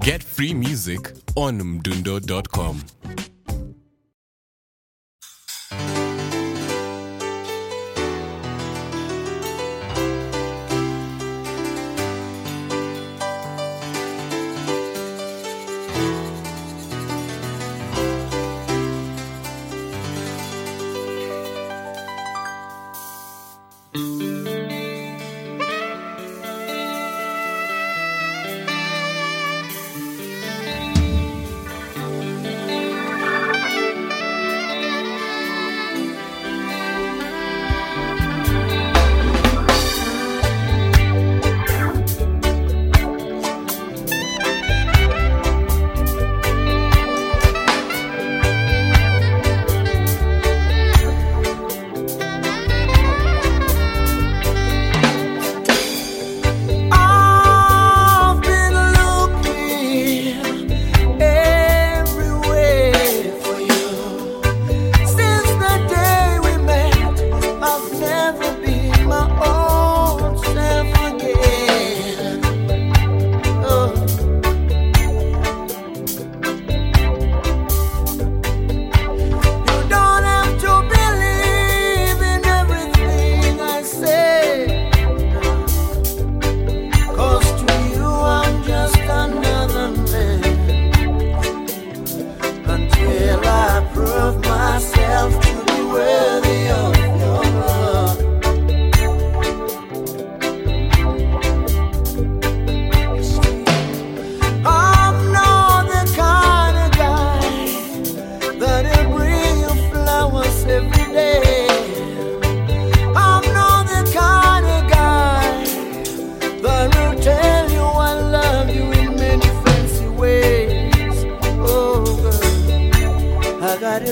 Get free music on mdundo.com. I've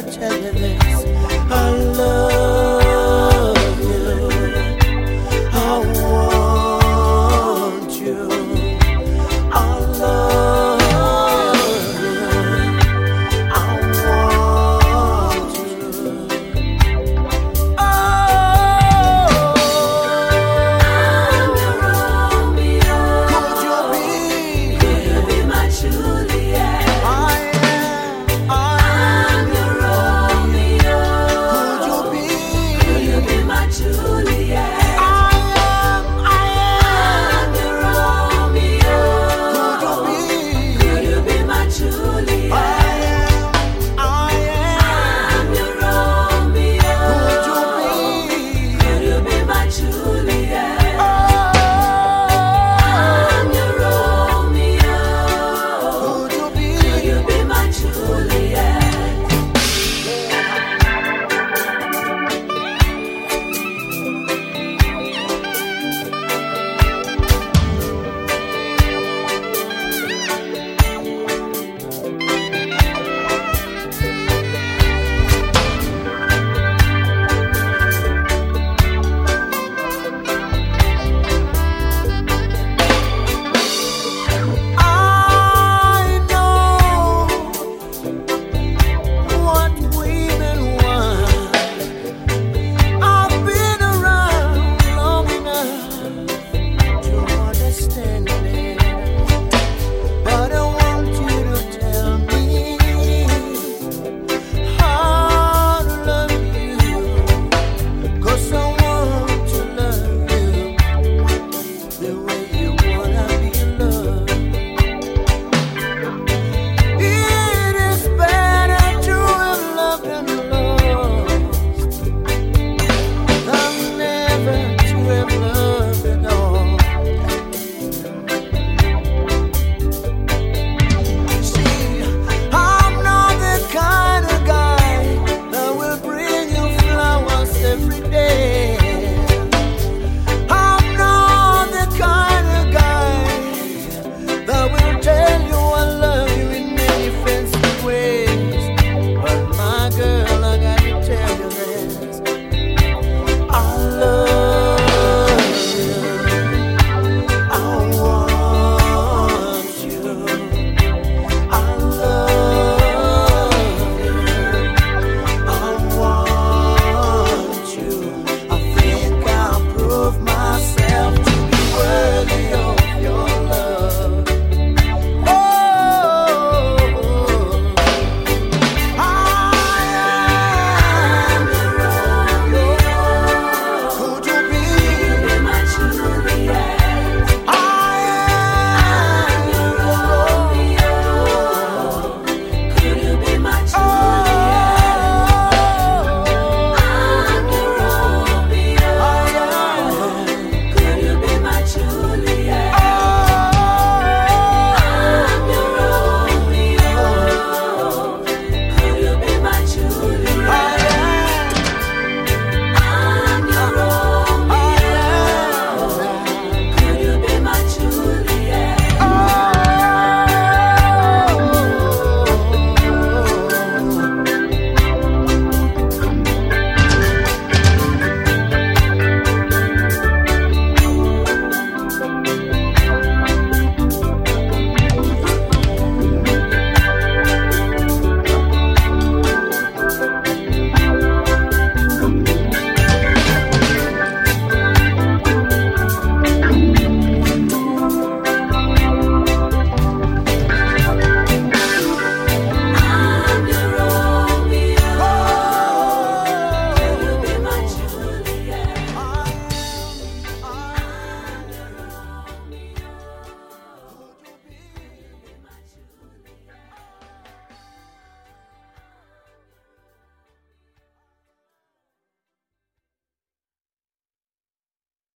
I love you. I want.